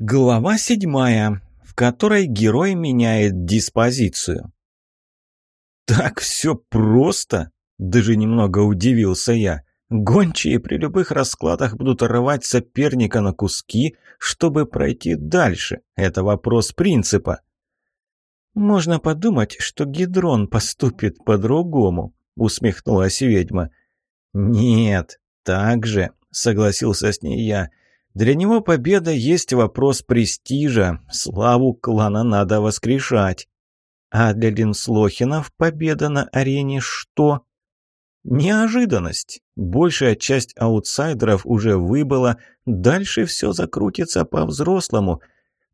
Глава седьмая, в которой герой меняет диспозицию. «Так все просто?» – даже немного удивился я. «Гончие при любых раскладах будут рвать соперника на куски, чтобы пройти дальше. Это вопрос принципа». «Можно подумать, что Гидрон поступит по-другому», – усмехнулась ведьма. «Нет, так же», – согласился с ней я. – для него победа есть вопрос престижа, славу клана надо воскрешать. А для Линслохинов победа на арене что? Неожиданность. Большая часть аутсайдеров уже выбыла, дальше все закрутится по-взрослому.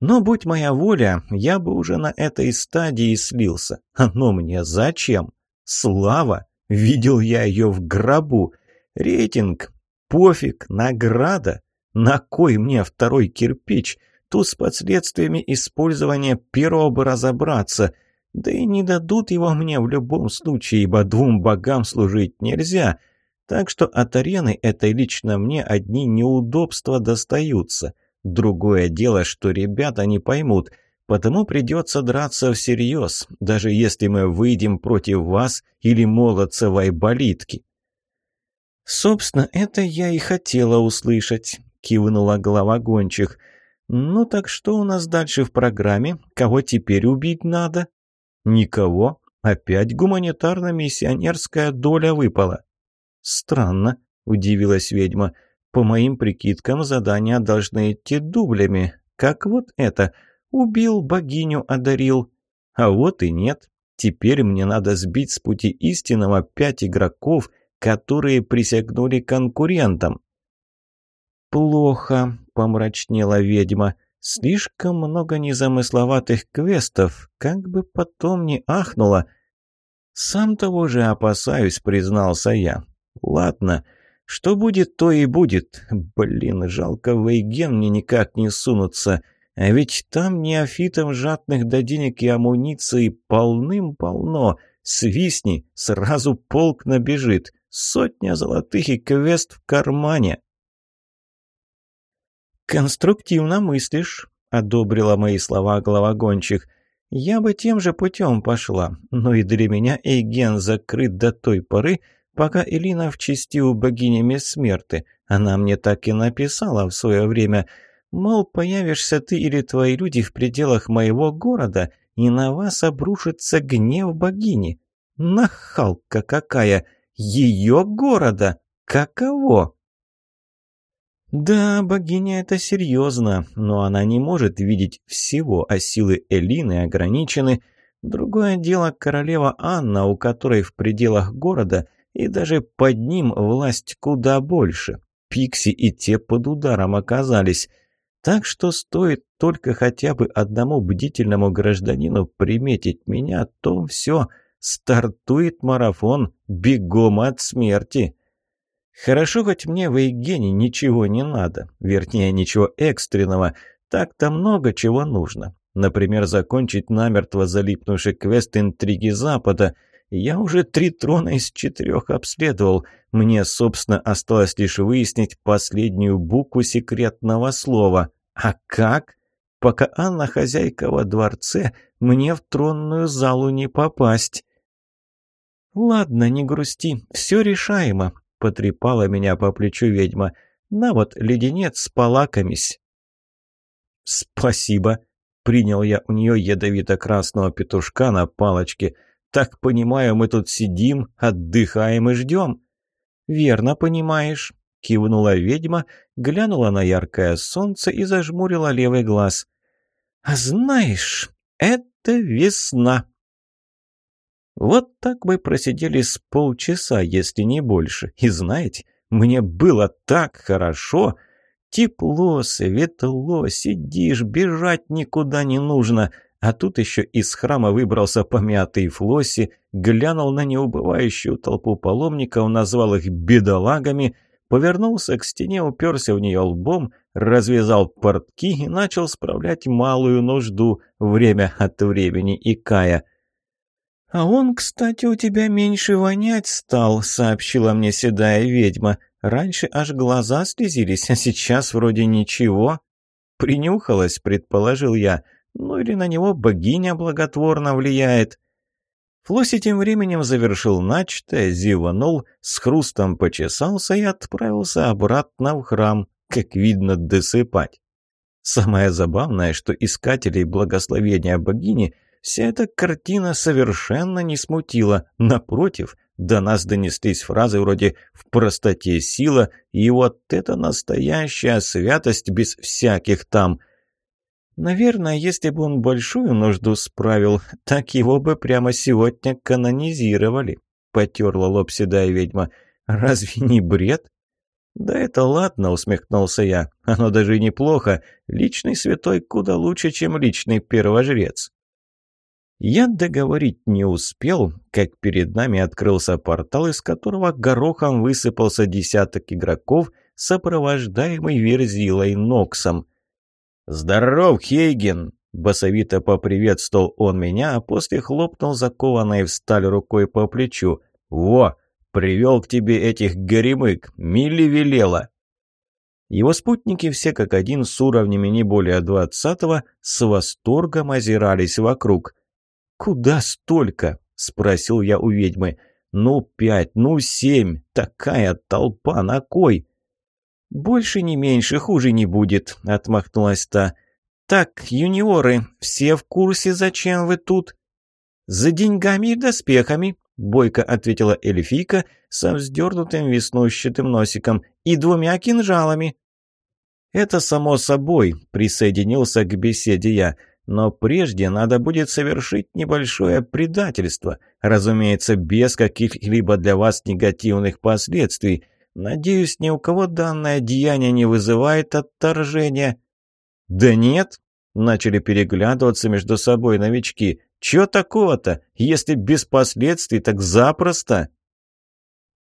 Но будь моя воля, я бы уже на этой стадии слился. Но мне зачем? Слава! Видел я ее в гробу. Рейтинг. Пофиг. Награда. На кой мне второй кирпич? Тут с последствиями использования первого бы разобраться. Да и не дадут его мне в любом случае, ибо двум богам служить нельзя. Так что от арены этой лично мне одни неудобства достаются. Другое дело, что ребята не поймут – потому придется драться всерьез, даже если мы выйдем против вас или молодца вайболитки». Собственно, это я и хотела услышать кивнула глава гончих. «Ну так что у нас дальше в программе? Кого теперь убить надо?» «Никого. Опять гуманитарно-миссионерская доля выпала». «Странно», — удивилась ведьма. «По моим прикидкам задания должны идти дублями. Как вот это. Убил, богиню одарил. А вот и нет. Теперь мне надо сбить с пути истинного пять игроков, которые присягнули конкурентам плохо», — помрачнела ведьма. «Слишком много незамысловатых квестов, как бы потом не ахнуло». «Сам того же опасаюсь», — признался я. «Ладно, что будет, то и будет. Блин, жалко, в Эйген мне никак не сунуться, А ведь там неофитом жадных до денег и амуниции, полным-полно. Свистни, сразу полк набежит. Сотня золотых и квест в кармане». «Конструктивно мыслишь», — одобрила мои слова глава гончих. «Я бы тем же путем пошла, но и для меня Эйген закрыт до той поры, пока Элина в чести у богини Мессмерты. Она мне так и написала в свое время. Мол, появишься ты или твои люди в пределах моего города, и на вас обрушится гнев богини. Нахалка какая! Ее города! Каково?» Да, богиня это серьезно, но она не может видеть всего, а силы Элины ограничены. Другое дело королева Анна, у которой в пределах города и даже под ним власть куда больше. Пикси и те под ударом оказались. Так что стоит только хотя бы одному бдительному гражданину приметить меня, то все, стартует марафон бегом от смерти. Хорошо, хоть мне в Эйгене ничего не надо, вернее, ничего экстренного. Так-то много чего нужно. Например, закончить намертво залипнувший квест «Интриги Запада», я уже три трона из четырех обследовал. Мне, собственно, осталось лишь выяснить последнюю букву секретного слова. А как? Пока Анна хозяйка во дворце, мне в тронную залу не попасть. Ладно, не грусти, все решаемо потрепала меня по плечу ведьма. «На вот, леденец, полакомись!» «Спасибо!» — принял я у нее ядовито-красного петушка на палочке. «Так понимаю, мы тут сидим, отдыхаем и ждем!» «Верно понимаешь!» — кивнула ведьма, глянула на яркое солнце и зажмурила левый глаз. «А знаешь, это весна!» Вот так мы просидели с полчаса, если не больше. И знаете, мне было так хорошо. Тепло, светло, сидишь, бежать никуда не нужно. А тут еще из храма выбрался помятый флоси, глянул на неубывающую толпу паломников, назвал их «бедолагами», повернулся к стене, уперся в нее лбом, развязал портки и начал справлять малую нужду, время от времени икая – «А он, кстати, у тебя меньше вонять стал», — сообщила мне седая ведьма. «Раньше аж глаза слезились, а сейчас вроде ничего». «Принюхалась», — предположил я. «Ну или на него богиня благотворно влияет». Флоси тем временем завершил начатое, зеванул, с хрустом почесался и отправился обратно в храм, как видно, досыпать. Самое забавное, что искателей благословения богини Вся эта картина совершенно не смутила. Напротив, до нас донеслись фразы вроде «в простоте сила» и «вот это настоящая святость без всяких там». Наверное, если бы он большую нужду справил, так его бы прямо сегодня канонизировали, потерла лоб седая ведьма. Разве не бред? «Да это ладно», — усмехнулся я. «Оно даже неплохо. Личный святой куда лучше, чем личный первожрец». Я договорить не успел, как перед нами открылся портал, из которого горохом высыпался десяток игроков, сопровождаемый Верзилой Ноксом. «Здоров, Хейген!» – басовито поприветствовал он меня, а после хлопнул закованной в сталь рукой по плечу. «Во! Привел к тебе этих горемык! Милли велела!» Его спутники все как один с уровнями не более двадцатого с восторгом озирались вокруг – «Куда столько?» – спросил я у ведьмы. «Ну пять, ну семь, такая толпа, на кой?» «Больше не меньше, хуже не будет», – отмахнулась та. «Так, юниоры, все в курсе, зачем вы тут?» «За деньгами и доспехами», — бойко ответила эльфийка со вздернутым веснущатым носиком, «и двумя кинжалами». «Это само собой», — присоединился к беседе я. Но прежде надо будет совершить небольшое предательство, разумеется, без каких-либо для вас негативных последствий. Надеюсь, ни у кого данное деяние не вызывает отторжения. Да нет, начали переглядываться между собой новички. Чего такого-то? Если без последствий, так запросто.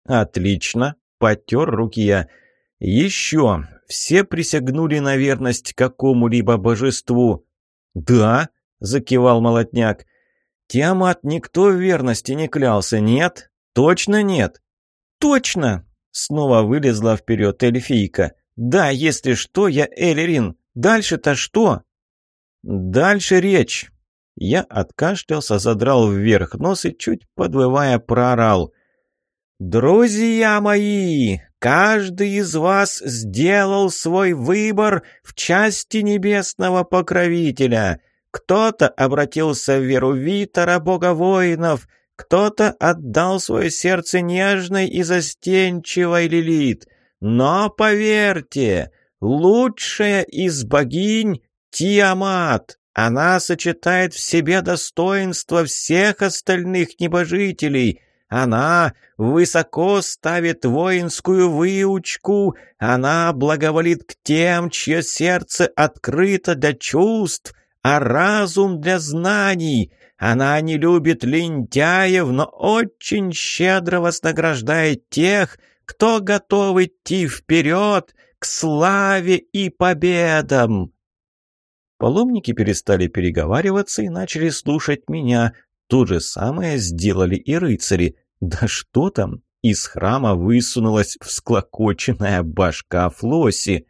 Отлично, потер руки я. Еще все присягнули на верность какому-либо божеству. «Да», — закивал молотняк. «Тиамат никто в верности не клялся, нет? Точно нет?» «Точно!» — снова вылезла вперед эльфийка. «Да, если что, я Элерин. Дальше-то что?» «Дальше речь». Я откашлялся, задрал вверх нос и, чуть подвывая, проорал. «Друзья мои, каждый из вас сделал свой выбор в части небесного покровителя. Кто-то обратился в веру Витора, бога воинов, кто-то отдал свое сердце нежной и застенчивой Лилит. Но поверьте, лучшая из богинь — Тиамат. Она сочетает в себе достоинства всех остальных небожителей — она высоко ставит воинскую выучку, она благоволит к тем, чье сердце открыто для чувств, а разум для знаний. Она не любит лентяев, но очень щедро вознаграждает тех, кто готов идти вперед к славе и победам. Паломники перестали переговариваться и начали слушать меня. То же самое сделали и рыцари. Да что там? Из храма высунулась всклокоченная башка Флоси.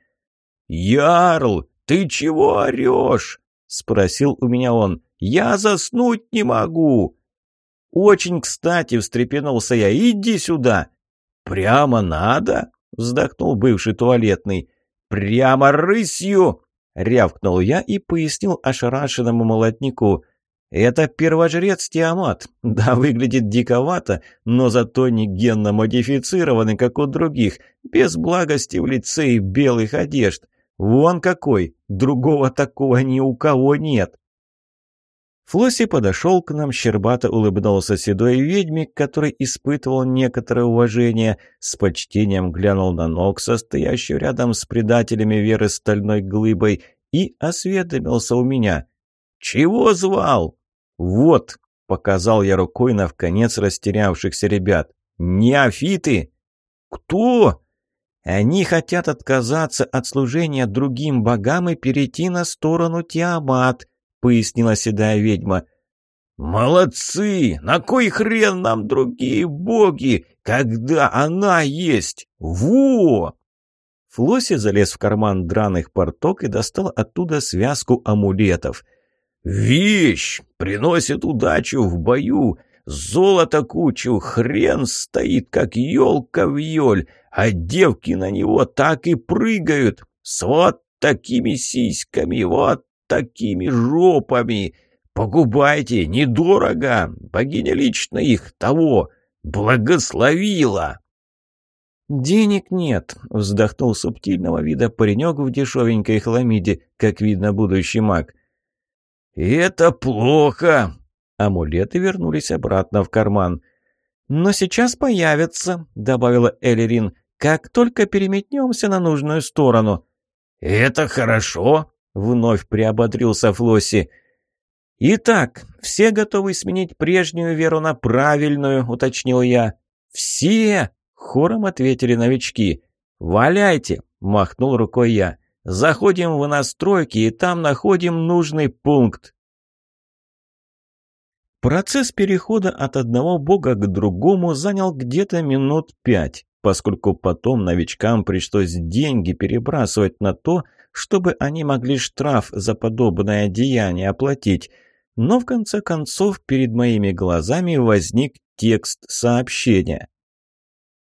«Ярл, ты чего орешь?» — спросил у меня он. «Я заснуть не могу!» «Очень кстати!» — встрепенулся я. «Иди сюда!» «Прямо надо?» — вздохнул бывший туалетный. «Прямо рысью!» — рявкнул я и пояснил ошарашенному молоднику — это первожрец Тиамат. Да, выглядит диковато, но зато не генно модифицированный, как у других, без благости в лице и белых одежд. Вон какой! Другого такого ни у кого нет!» Флосси подошел к нам, щербато улыбнулся седой ведьме, который испытывал некоторое уважение, с почтением глянул на ног, состоящую рядом с предателями веры стальной глыбой, и осведомился у меня. «Чего звал?» «Вот», — показал я рукой на вконец растерявшихся ребят. «Неофиты!» «Кто?» «Они хотят отказаться от служения другим богам и перейти на сторону Тиамат», — пояснила седая ведьма. «Молодцы! На кой хрен нам другие боги, когда она есть? Во!» Флосси залез в карман драных порток и достал оттуда связку амулетов — Вещь приносит удачу в бою, золото кучу, хрен стоит, как елка в ель, а девки на него так и прыгают, с вот такими сиськами, вот такими жопами. Покупайте, недорого, богиня лично их того благословила. «Денег нет», — вздохнул субтильного вида паренек в дешевенькой хламиде, как видно будущий маг. И это плохо. Амулеты вернулись обратно в карман. «Но сейчас появятся», — добавила Элерин, — «как только переметнемся на нужную сторону». «Это хорошо», — вновь приободрился Флосси. «Итак, все готовы сменить прежнюю веру на правильную», — уточнил я. «Все!» — хором ответили новички. «Валяйте!» — махнул рукой я. Заходим в настройки и там находим нужный пункт. Процесс перехода от одного бога к другому занял где-то минут пять, поскольку потом новичкам пришлось деньги перебрасывать на то, чтобы они могли штраф за подобное деяние оплатить. Но в конце концов перед моими глазами возник текст сообщения.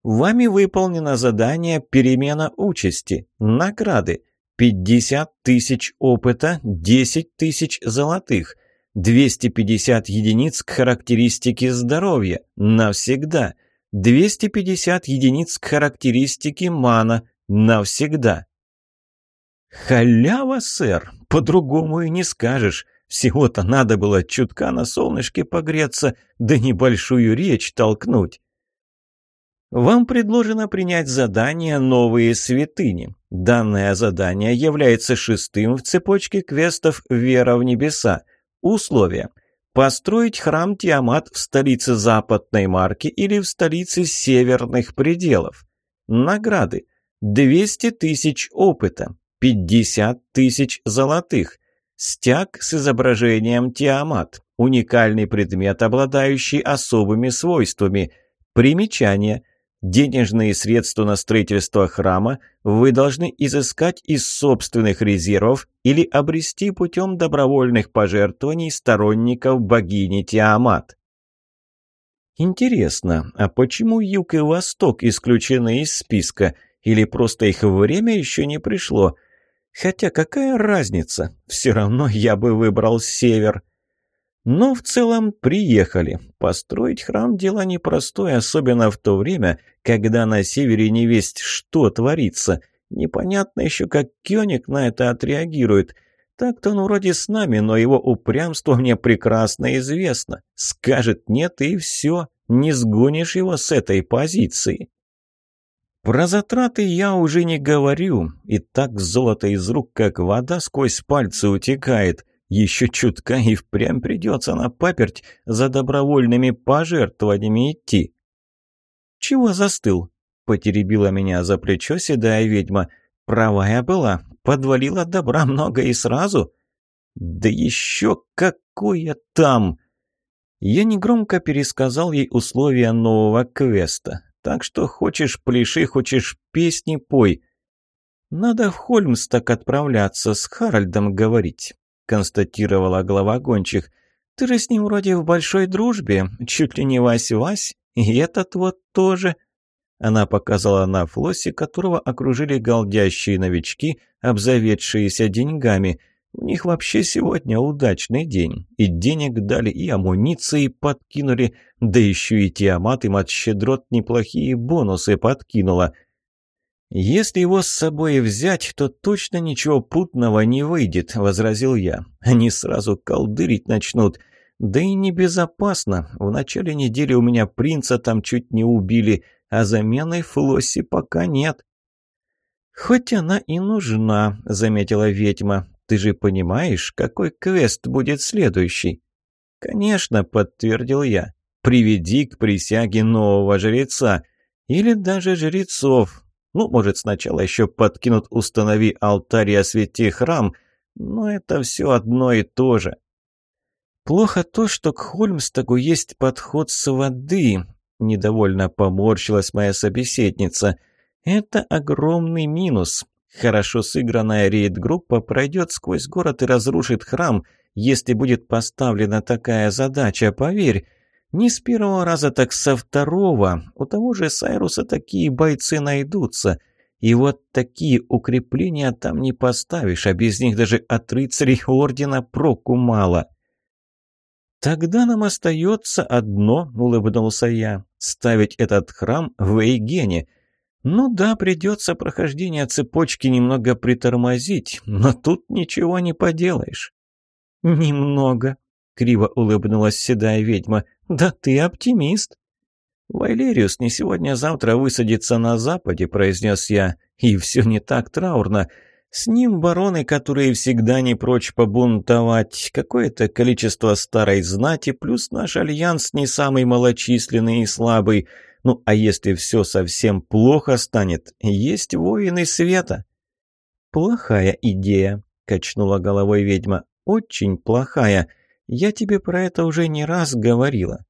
Вами выполнено задание «Перемена участи», «Награды», 50 тысяч опыта, 10 тысяч золотых, 250 единиц к характеристике здоровья, навсегда, 250 единиц к характеристике мана, навсегда. Халява, сэр, по-другому и не скажешь. Всего-то надо было чутка на солнышке погреться, да небольшую речь толкнуть. Вам предложено принять задание «Новые святыни». Данное задание является шестым в цепочке квестов «Вера в небеса». Условие: Построить храм Тиамат в столице Западной Марки или в столице Северных пределов. Награды. 200 тысяч опыта, 50 тысяч золотых, стяг с изображением Тиамат, уникальный предмет, обладающий особыми свойствами. Примечание. Денежные средства на строительство храма вы должны изыскать из собственных резервов или обрести путем добровольных пожертвований сторонников богини Тиамат. Интересно, а почему Юг и Восток исключены из списка? Или просто их время еще не пришло? Хотя какая разница? Все равно я бы выбрал Север. Но в целом приехали. Построить храм – дело непростое, особенно в то время, когда на севере не весть что творится. Непонятно еще, как Кёник на это отреагирует. Так-то он вроде с нами, но его упрямство мне прекрасно известно. Скажет «нет» и все, не сгонишь его с этой позиции. Про затраты я уже не говорю, и так золото из рук, как вода, сквозь пальцы утекает. Еще чутка и впрямь придется на паперть за добровольными пожертвованиями идти. «Чего застыл?» – потеребила меня за плечо седая ведьма. «Правая была, подвалила добра много и сразу». «Да еще какое там!» Я негромко пересказал ей условия нового квеста. «Так что хочешь пляши, хочешь песни пой». «Надо в Хольмс отправляться, с Харальдом говорить» констатировала глава гончих. «Ты же с ним вроде в большой дружбе, чуть ли не Вась-Вась, и этот вот тоже». Она показала на флосе, которого окружили голдящие новички, обзаведшиеся деньгами. У них вообще сегодня удачный день. И денег дали, и амуниции подкинули, да еще и Тиамат им от щедрот неплохие бонусы подкинула – «Если его с собой взять, то точно ничего путного не выйдет», — возразил я. «Они сразу колдырить начнут. Да и небезопасно. В начале недели у меня принца там чуть не убили, а замены Флосси пока нет». «Хоть она и нужна», — заметила ведьма. «Ты же понимаешь, какой квест будет следующий?» «Конечно», — подтвердил я. «Приведи к присяге нового жреца. Или даже жрецов. Ну, может, сначала еще подкинут «Установи алтарь и освети храм», но это все одно и то же. Плохо то, что к Хольмстагу есть подход с воды. Недовольно поморщилась моя собеседница. Это огромный минус. Хорошо сыгранная рейд-группа пройдет сквозь город и разрушит храм, если будет поставлена такая задача, поверь. Не с первого раза, так со второго. У того же Сайруса такие бойцы найдутся. И вот такие укрепления там не поставишь, а без них даже от рыцарей ордена проку мало. «Тогда нам остается одно», — улыбнулся я, — «ставить этот храм в Эйгене. Ну да, придется прохождение цепочки немного притормозить, но тут ничего не поделаешь». «Немного», — криво улыбнулась седая ведьма, — «Да ты оптимист!» «Вайлериус не сегодня-завтра высадится на западе», — произнес я. «И все не так траурно. С ним бароны, которые всегда не прочь побунтовать, какое-то количество старой знати, плюс наш альянс не самый малочисленный и слабый. Ну, а если все совсем плохо станет, есть воины света». «Плохая идея», — качнула головой ведьма. «Очень плохая. Я тебе про это уже не раз говорила.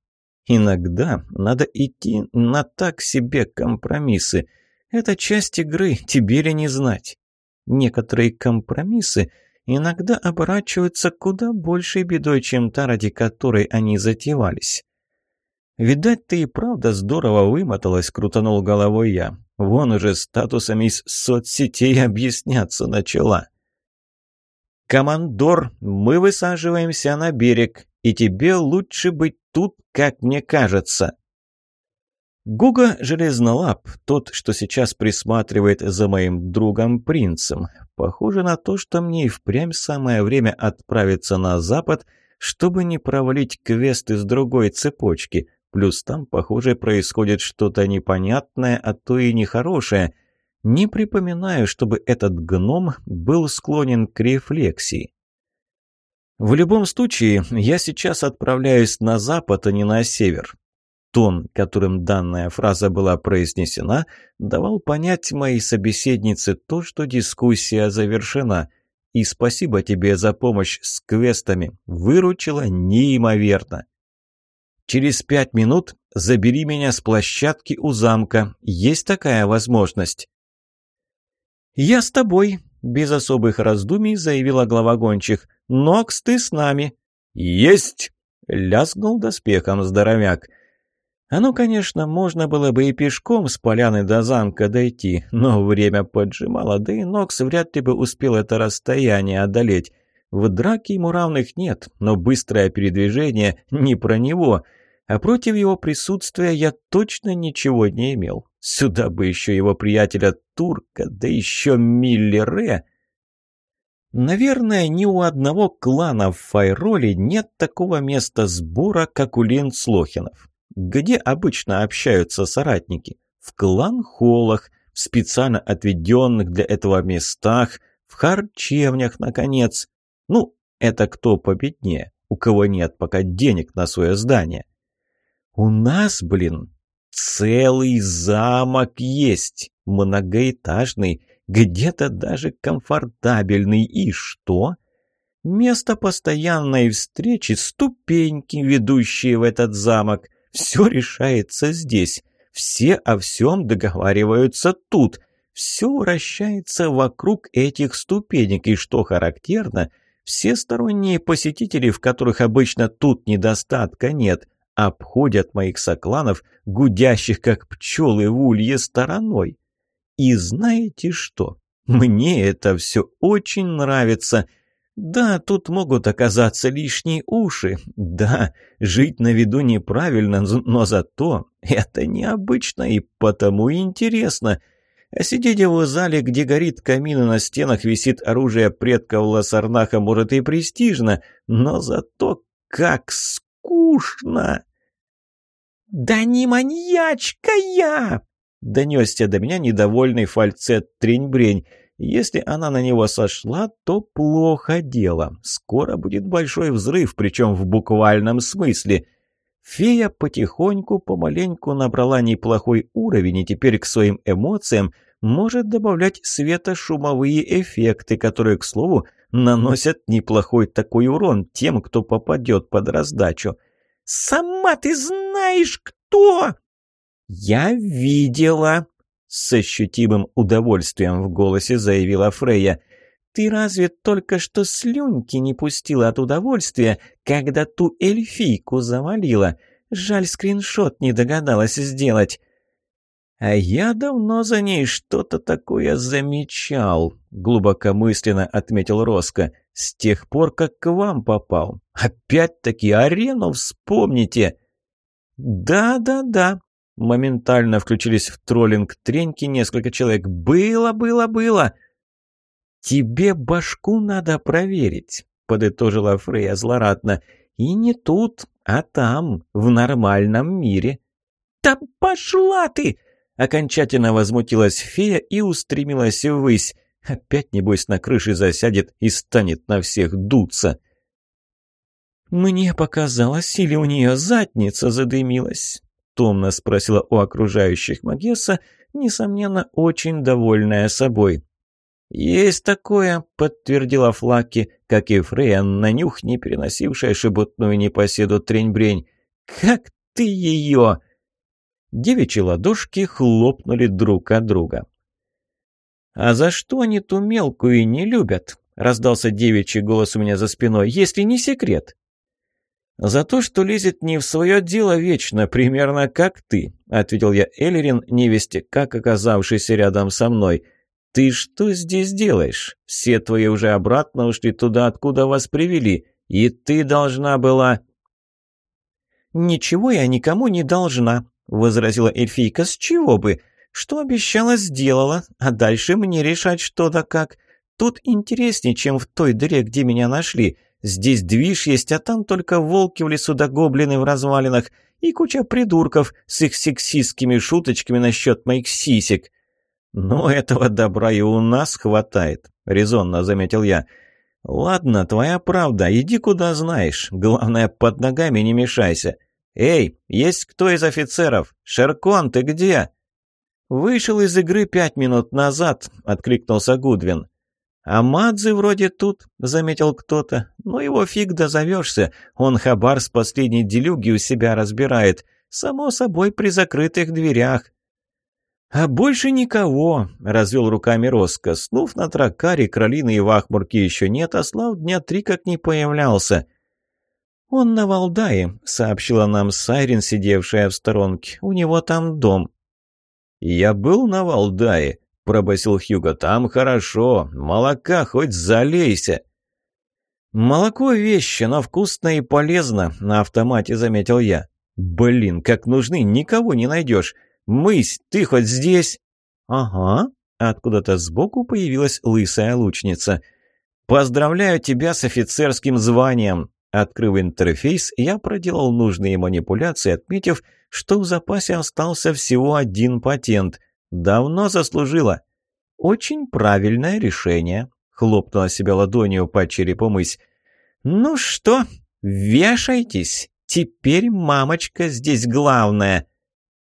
Иногда надо идти на так себе компромиссы. Это часть игры, тебе ли не знать. Некоторые компромиссы иногда оборачиваются куда большей бедой, чем та, ради которой они затевались. «Видать, ты и правда здорово вымоталась», — крутанул головой я. «Вон уже статусами из соцсетей объясняться начала». «Командор, мы высаживаемся на берег, и тебе лучше быть тут, как мне кажется». Гуга Железнолап, тот, что сейчас присматривает за моим другом принцем, похоже на то, что мне и впрямь самое время отправиться на запад, чтобы не провалить квест из другой цепочки. Плюс там, похоже, происходит что-то непонятное, а то и нехорошее – не припоминаю, чтобы этот гном был склонен к рефлексии. В любом случае, я сейчас отправляюсь на запад, а не на север. Тон, которым данная фраза была произнесена, давал понять моей собеседнице то, что дискуссия завершена. И спасибо тебе за помощь с квестами. Выручила неимоверно. Через пять минут забери меня с площадки у замка. Есть такая возможность. «Я с тобой», — без особых раздумий заявила глава гончих. «Нокс, ты с нами». «Есть!» — лязгнул доспехом здоровяк. А ну, конечно, можно было бы и пешком с поляны до замка дойти, но время поджимало, да и Нокс вряд ли бы успел это расстояние одолеть. В драке ему равных нет, но быстрое передвижение не про него, а против его присутствия я точно ничего не имел. Сюда бы еще его приятеля Турка, да еще Миллере. Наверное, ни у одного клана в Файроле нет такого места сбора, как у Ленцлохинов. Где обычно общаются соратники? В клан-холлах, в специально отведенных для этого местах, в харчевнях, наконец. Ну, это кто победнее, у кого нет пока денег на свое здание. У нас, блин, Целый замок есть, многоэтажный, где-то даже комфортабельный. И что? Место постоянной встречи, ступеньки, ведущие в этот замок. Все решается здесь. Все о всем договариваются тут. Все вращается вокруг этих ступенек. И что характерно, все сторонние посетители, в которых обычно тут недостатка нет – обходят моих сокланов, гудящих как пчелы в улье стороной. И знаете что? Мне это все очень нравится. Да, тут могут оказаться лишние уши. Да, жить на виду неправильно, но зато это необычно и потому интересно. А сидеть в зале, где горит камин и на стенах висит оружие предков Лосарнаха, может и престижно, но зато как скучно! «Да не маньячка я!» — донесся до меня недовольный фальцет треньбрень. Если она на него сошла, то плохо дело. Скоро будет большой взрыв, причем в буквальном смысле. Фея потихоньку, помаленьку набрала неплохой уровень и теперь к своим эмоциям может добавлять светошумовые эффекты, которые, к слову, наносят неплохой такой урон тем, кто попадет под раздачу. «Сама ты знаешь!» знаешь, кто?» «Я видела», — с ощутимым удовольствием в голосе заявила Фрейя. «Ты разве только что слюнки не пустила от удовольствия, когда ту эльфийку завалила? Жаль, скриншот не догадалась сделать». «А я давно за ней что-то такое замечал», — глубокомысленно отметил Роско. «С тех пор, как к вам попал. Опять-таки арену вспомните!» «Да-да-да», — моментально включились в троллинг треньки несколько человек. «Было, было, было!» «Тебе башку надо проверить», — подытожила Фрея злорадно. «И не тут, а там, в нормальном мире». «Да пошла ты!» — окончательно возмутилась фея и устремилась ввысь. Опять, небось, на крыше засядет и станет на всех дуться. «Мне показалось, или у нее задница задымилась?» — томно спросила у окружающих Магесса, несомненно, очень довольная собой. «Есть такое», — подтвердила Флаки, как и Фрея на нюх, не переносившая шебутную непоседу трень-брень. «Как ты ее!» Девичьи ладошки хлопнули друг от друга. «А за что они ту мелкую не любят?» — раздался девичий голос у меня за спиной. «Если не секрет». «За то, что лезет не в свое дело вечно, примерно как ты», — ответил я Эллирин невесте, как оказавшийся рядом со мной. «Ты что здесь делаешь? Все твои уже обратно ушли туда, откуда вас привели, и ты должна была...» «Ничего я никому не должна», — возразила эльфийка. «С чего бы? Что обещала, сделала, а дальше мне решать что да как. Тут интереснее, чем в той дыре, где меня нашли». Здесь движ есть, а там только волки в лесу да гоблины в развалинах и куча придурков с их сексистскими шуточками насчет моих сисек. «Но этого добра и у нас хватает», — резонно заметил я. «Ладно, твоя правда, иди куда знаешь. Главное, под ногами не мешайся. Эй, есть кто из офицеров? Шеркон, ты где?» «Вышел из игры пять минут назад», — откликнулся Гудвин. «А Мадзи вроде тут», — заметил кто-то. «Ну его фиг дозовешься. Он хабар с последней делюги у себя разбирает. Само собой, при закрытых дверях». «А больше никого», — развел руками Роско. «Слув на тракаре, кролины и вахмурки еще нет, а Слав дня три как не появлялся». «Он на Валдае», — сообщила нам Сайрин, сидевшая в сторонке. «У него там дом». «Я был на Валдае», пробасил Хьюго. «Там хорошо. Молока хоть залейся». «Молоко — вещь, но вкусно и полезно», — на автомате заметил я. «Блин, как нужны, никого не найдешь. Мысь, ты хоть здесь?» «Ага», — откуда-то сбоку появилась лысая лучница. «Поздравляю тебя с офицерским званием!» Открыв интерфейс, я проделал нужные манипуляции, отметив, что в запасе остался всего один патент — Давно заслужила. Очень правильное решение, хлопнула себя ладонью по черепу мысь. Ну что, вешайтесь. Теперь мамочка здесь главная.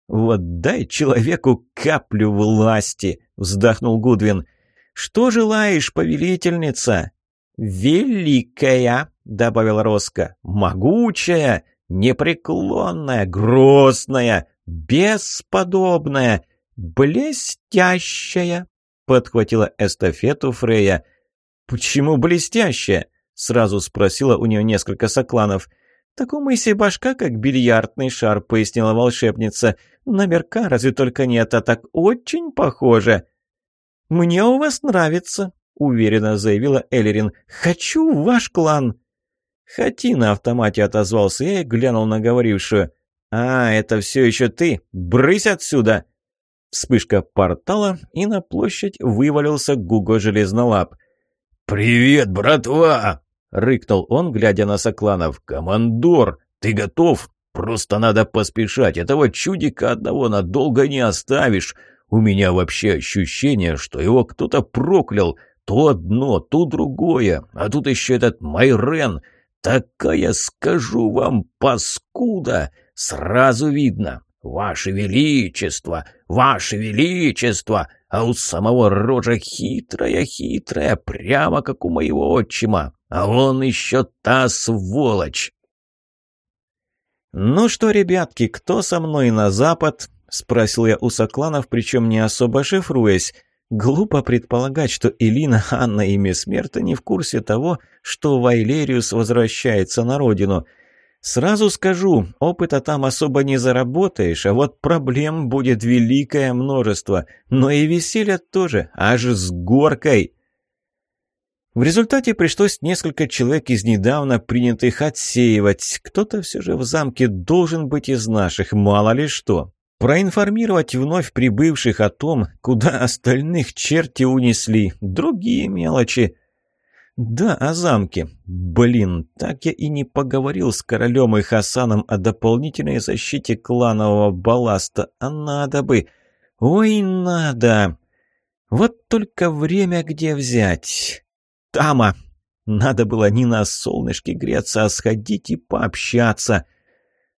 Вот дай человеку каплю власти, вздохнул Гудвин. Что желаешь, повелительница? Великая, добавил Роско. Могучая, непреклонная, грозная, бесподобная. «Блестящая!» — подхватила эстафету Фрея. «Почему блестящая?» — сразу спросила у нее несколько сокланов. «Так у мыси башка, как бильярдный шар», — пояснила волшебница. «Номерка разве только нет, а так очень похоже». «Мне у вас нравится», — уверенно заявила Эллерин. «Хочу в ваш клан». «Хоти», — на автомате отозвался я и глянул на говорившую. «А, это все еще ты? Брысь отсюда!» Вспышка портала, и на площадь вывалился Гуго Железнолап. «Привет, братва!» — рыкнул он, глядя на Сокланов. «Командор, ты готов? Просто надо поспешать. Этого чудика одного надолго не оставишь. У меня вообще ощущение, что его кто-то проклял. То одно, то другое. А тут еще этот Майрен. Такая, скажу вам, паскуда! Сразу видно. «Ваше Величество! Ваше Величество!» А у самого рожа хитрая-хитрая, прямо как у моего отчима. А он еще та сволочь. «Ну что, ребятки, кто со мной на запад?» — спросил я у Сокланов, причем не особо шифруясь. Глупо предполагать, что Элина, Анна и Месмерта не в курсе того, что Вайлериус возвращается на родину — Сразу скажу, опыта там особо не заработаешь, а вот проблем будет великое множество, но и веселья тоже, аж с горкой. В результате пришлось несколько человек из недавно принятых отсеивать. Кто-то все же в замке должен быть из наших, мало ли что. Проинформировать вновь прибывших о том, куда остальных черти унесли, другие мелочи – «Да, о замке. Блин, так я и не поговорил с королем и Хасаном о дополнительной защите кланового балласта, а надо бы. Ой, надо! Вот только время где взять. Тама! Надо было не на солнышке греться, а сходить и пообщаться».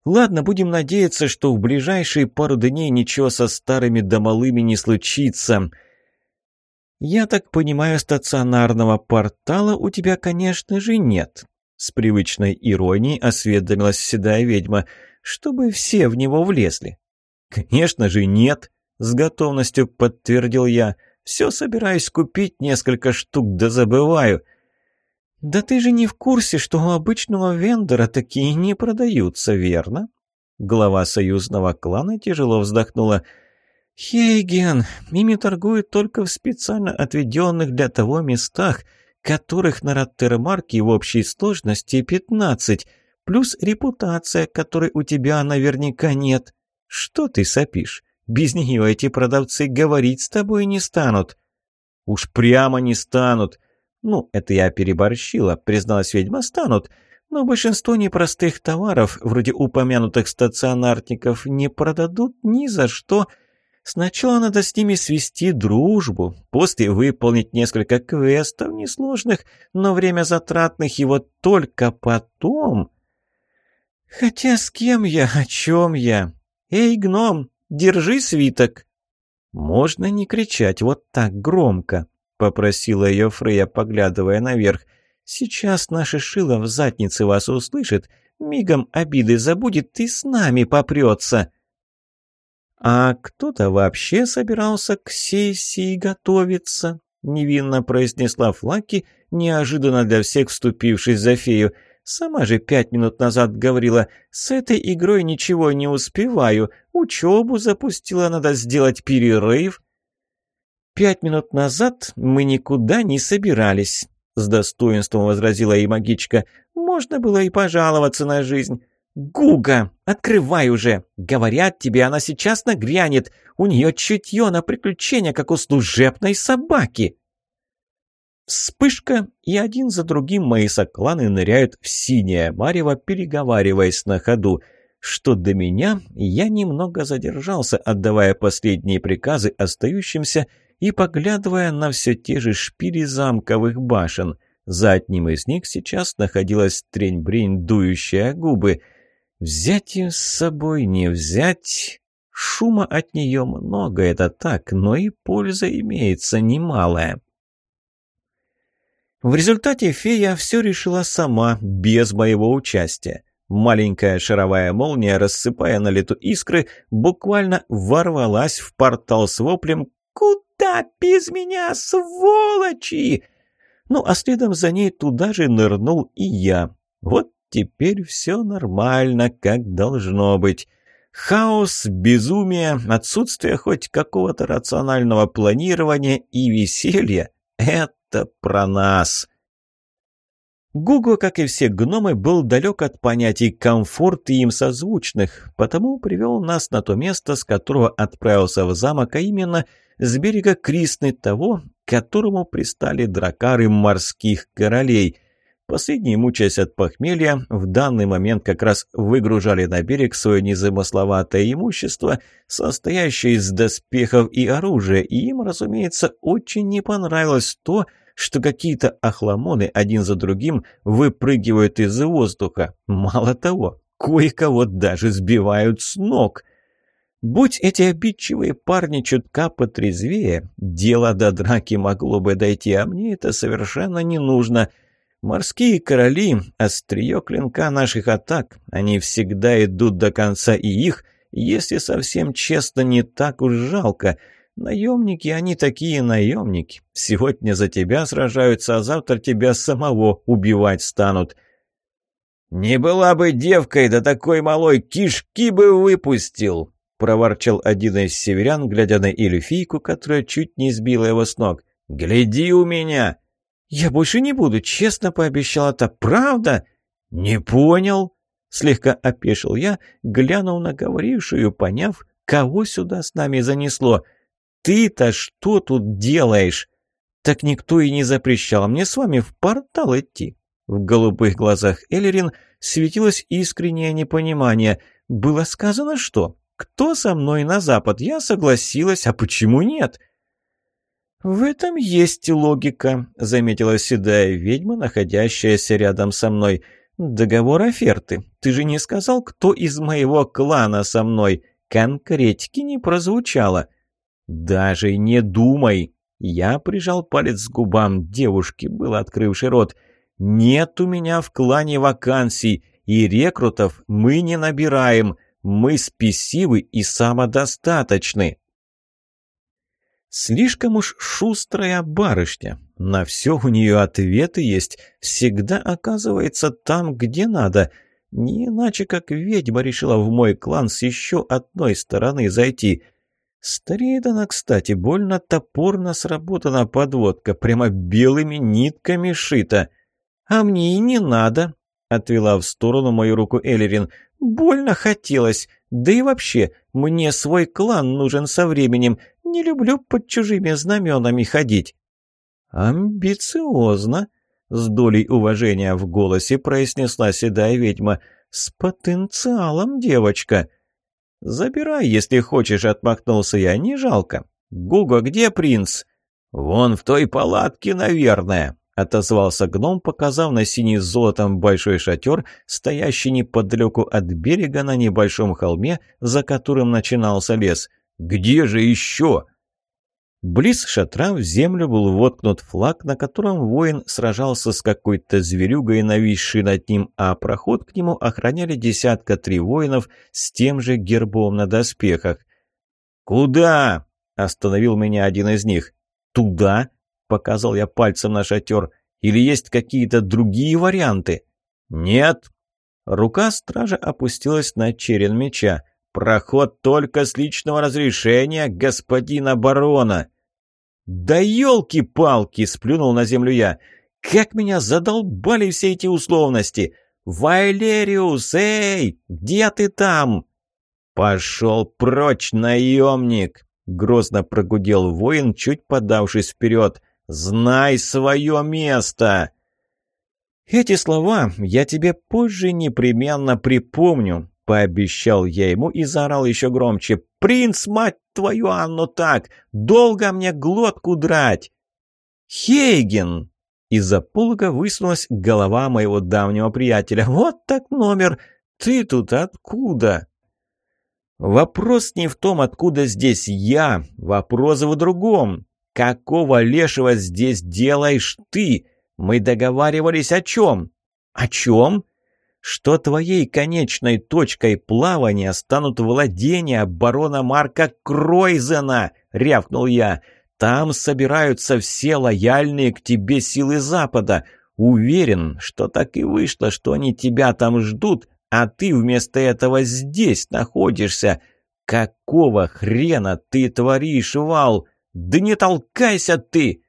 Ладно, будем надеяться, что в ближайшие пару дней ничего со старыми домолыми не случится. «Я так понимаю, стационарного портала у тебя, конечно же, нет», — с привычной иронией осведомилась седая ведьма, «чтобы все в него влезли». «Конечно же, нет», — с готовностью подтвердил я. «Все собираюсь купить несколько штук, да забываю». «Да ты же не в курсе, что у обычного вендора такие не продаются, верно?» Глава союзного клана тяжело вздохнула. «Да». «Хейген, ими торгуют только в специально отведенных для того местах, которых на Раттермарке в общей сложности 15, плюс репутация, которой у тебя наверняка нет. Что ты сопишь? Без нее эти продавцы говорить с тобой не станут». «Уж прямо не станут!» «Ну, это я переборщила», — призналась ведьма, — «станут». Но большинство непростых товаров, вроде упомянутых стационарников, не продадут ни за что, — Сначала надо с ними свести дружбу, после выполнить несколько квестов, несложных, но время затратных, и вот только потом... Хотя с кем я, о чем я? Эй, гном, держи свиток! Можно не кричать вот так громко, попросила ее Фрея, поглядывая наверх. Сейчас наше шило в заднице вас услышит, мигом обиды забудет и с нами попрется. А кто-то вообще собирался к сессии готовиться, невинно произнесла Флаки, неожиданно для всех вступившись за фею. Сама же пять минут назад говорила, с этой игрой ничего не успеваю, учебу запустила, надо сделать перерыв. Пять минут назад мы никуда не собирались, с достоинством возразила и магичка. Можно было и пожаловаться на жизнь. «Гуга, открывай уже! Говорят тебе, она сейчас нагрянет! У нее чутье на приключения, как у служебной собаки!» Вспышка, и один за другим мои сокланы ныряют в синее марево, переговариваясь на ходу. Что до меня, я немного задержался, отдавая последние приказы остающимся и поглядывая на все те же шпили замковых башен. За одним из них сейчас находилась трень-брень, дующая губы — Взять ее с собой, не взять. Шума от нее много, это так, но и польза имеется немалая. В результате фея все решила сама, без моего участия. Маленькая шаровая молния, рассыпая на лету искры, буквально ворвалась в портал с воплем «Куда без меня, сволочи!» Ну, а следом за ней туда же нырнул и я. Вот Теперь все нормально, как должно быть. Хаос, безумие, отсутствие хоть какого-то рационального планирования и веселья — это про нас. Гуго, как и все гномы, был далек от понятий комфорта и им созвучных, потому привел нас на то место, с которого отправился в замок, а именно с берега Крисны того, к которому пристали дракары морских королей — Последние, мучаясь от похмелья, в данный момент как раз выгружали на берег свое незамысловатое имущество, состоящее из доспехов и оружия, и им, разумеется, очень не понравилось то, что какие-то охламоны один за другим выпрыгивают из воздуха. Мало того, кое-кого даже сбивают с ног. Будь эти обидчивые парни чутка потрезвее, дело до драки могло бы дойти, а мне это совершенно не нужно — Морские короли — острие клинка наших атак. Они всегда идут до конца и их, если совсем честно, не так уж жалко. Наемники, они такие наемники. Сегодня за тебя сражаются, а завтра тебя самого убивать станут. «Не была бы девкой, да такой малой кишки бы выпустил!» — проворчал один из северян, глядя на эльфийку, которая чуть не сбила его с ног. «Гляди у меня!» «Я больше не буду, честно пообещал это правда?» «Не понял», — слегка опешил я, глянув на говорившую, поняв, кого сюда с нами занесло. «Ты-то что тут делаешь?» «Так никто и не запрещал мне с вами в портал идти». В голубых глазах Эллирин светилось искреннее непонимание. «Было сказано, что? Кто со мной на запад? Я согласилась, а почему нет?» «В этом есть логика», — заметила седая ведьма, находящаяся рядом со мной. «Договор оферты. Ты же не сказал, кто из моего клана со мной. Конкретики не прозвучало». «Даже не думай!» Я прижал палец к губам девушки, было открывший рот. «Нет у меня в клане вакансий, и рекрутов мы не набираем. Мы спесивы и самодостаточны». Слишком уж шустрая барышня. На все у нее ответы есть. Всегда оказывается там, где надо. Не иначе, как ведьма решила в мой клан с еще одной стороны зайти. Стареет она, кстати, больно топорно сработана подводка. Прямо белыми нитками шита. «А мне и не надо», — отвела в сторону мою руку Эллирин, «Больно хотелось». Да и вообще, мне свой клан нужен со временем. Не люблю под чужими знаменами ходить». «Амбициозно», — с долей уважения в голосе произнесла седая ведьма. «С потенциалом, девочка». «Забирай, если хочешь», — отмахнулся я, — «не жалко». «Гуго, где принц?» «Вон в той палатке, наверное». — отозвался гном, показав на синий с золотом большой шатер, стоящий неподалеку от берега на небольшом холме, за которым начинался лес. «Где же еще?» Близ шатра в землю был воткнут флаг, на котором воин сражался с какой-то зверюгой, нависшей над ним, а проход к нему охраняли десятка три воинов с тем же гербом на доспехах. «Куда?» — остановил меня один из них. «Туда?» — показал я пальцем на шатер. «Или есть какие-то другие варианты?» «Нет». Рука стража опустилась на черен меча. «Проход только с личного разрешения господина барона». «Да елки-палки!» — сплюнул на землю я. «Как меня задолбали все эти условности! Вайлериус, эй! Где ты там?» «Пошел прочь, наемник!» — грозно прогудел воин, чуть подавшись вперед. Знай свое место!» «Эти слова я тебе позже непременно припомню», — пообещал я ему и заорал еще громче. «Принц, мать твою, Анну, так! Долго мне глотку драть!» «Хейген!» Из-за полога высунулась голова моего давнего приятеля. «Вот так номер! Ты тут откуда?» «Вопрос не в том, откуда здесь я. Вопрос в другом. «Какого лешего здесь делаешь ты? Мы договаривались о чем?» «О чем?» «Что твоей конечной точкой плавания станут владения барона Марка Кройзена!» — рявкнул я. «Там собираются все лояльные к тебе силы Запада. Уверен, что так и вышло, что они тебя там ждут, а ты вместо этого здесь находишься. Какого хрена ты творишь, Вал?» «Да не толкайся ты!»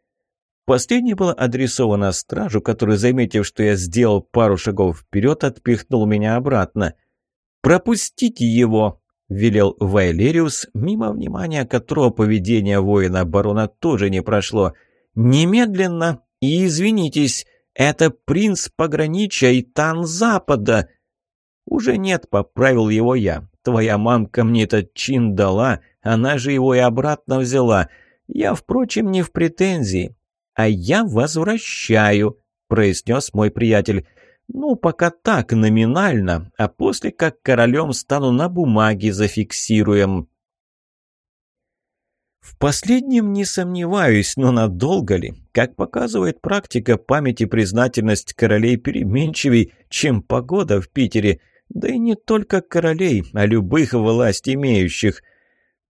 Последнее было адресовано стражу, который, заметив, что я сделал пару шагов вперед, отпихнул меня обратно. «Пропустите его!» — велел Вайлериус, мимо внимания которого поведение воина-барона тоже не прошло. «Немедленно! И извинитесь, это принц пограничья и тан Запада!» «Уже нет», — поправил его я. «Твоя мамка мне этот чин дала, она же его и обратно взяла». Я, впрочем, не в претензии. А я возвращаю, произнес мой приятель. Ну, пока так, номинально, а после как королем стану на бумаге зафиксируем. В последнем не сомневаюсь, но надолго ли? Как показывает практика, память и признательность королей переменчивей, чем погода в Питере. Да и не только королей, а любых власть имеющих –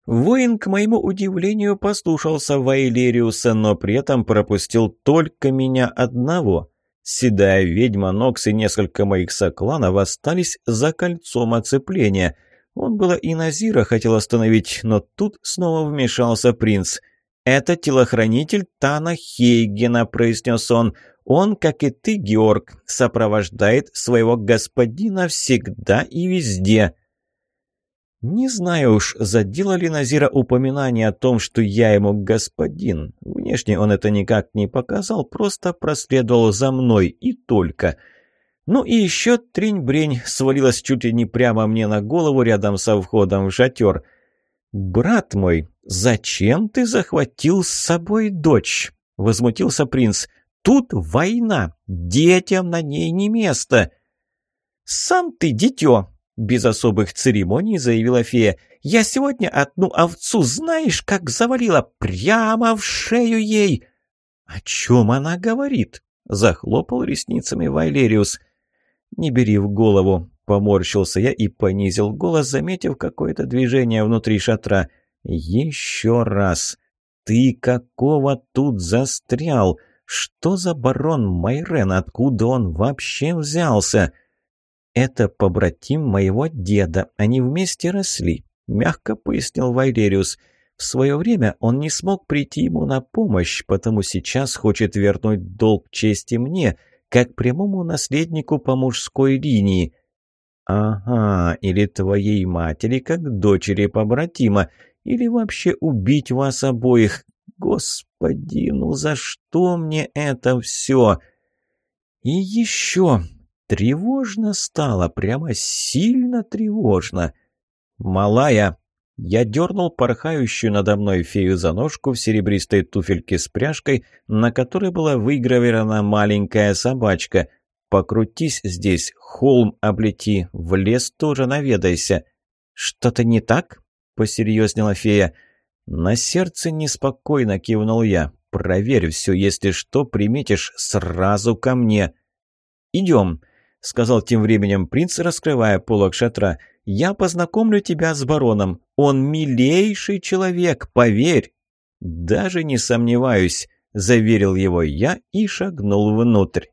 Воин, к моему удивлению, послушался Вайлериуса, но при этом пропустил только меня одного. Седая ведьма Нокс и несколько моих сокланов остались за кольцом оцепления. Он было и Назира хотел остановить, но тут снова вмешался принц. «Это телохранитель Тана Хейгена», — произнес он. «Он, как и ты, Георг, сопровождает своего господина всегда и везде». Не знаю уж, задело ли Назира упоминание о том, что я ему господин. Внешне он это никак не показал, просто проследовал за мной и только. Ну и еще трень-брень свалилась чуть ли не прямо мне на голову рядом со входом в шатер. «Брат мой, зачем ты захватил с собой дочь?» — возмутился принц. «Тут война, детям на ней не место». «Сам ты дитё!» Без особых церемоний заявила фея. «Я сегодня одну овцу, знаешь, как завалила прямо в шею ей!» «О чем она говорит?» — захлопал ресницами Вайлериус. «Не бери в голову!» — поморщился я и понизил голос, заметив какое-то движение внутри шатра. «Еще раз! Ты какого тут застрял? Что за барон Майрен? Откуда он вообще взялся?» это побратим моего деда. Они вместе росли», – мягко пояснил Валериус. «В свое время он не смог прийти ему на помощь, потому сейчас хочет вернуть долг чести мне, как прямому наследнику по мужской линии». «Ага, или твоей матери, как дочери побратима, или вообще убить вас обоих. Господи, ну за что мне это все?» «И еще», Тревожно стало, прямо сильно тревожно. «Малая!» Я дернул порхающую надо мной фею за ножку в серебристой туфельке с пряжкой, на которой была выгравирована маленькая собачка. «Покрутись здесь, холм облети, в лес тоже наведайся». «Что-то не так?» — посерьезнела фея. «На сердце неспокойно», — кивнул я. «Проверь все, если что, приметишь сразу ко мне». «Идем». — сказал тем временем принц, раскрывая полок шатра. «Я познакомлю тебя с бароном. Он милейший человек, поверь!» «Даже не сомневаюсь», — заверил его я и шагнул внутрь.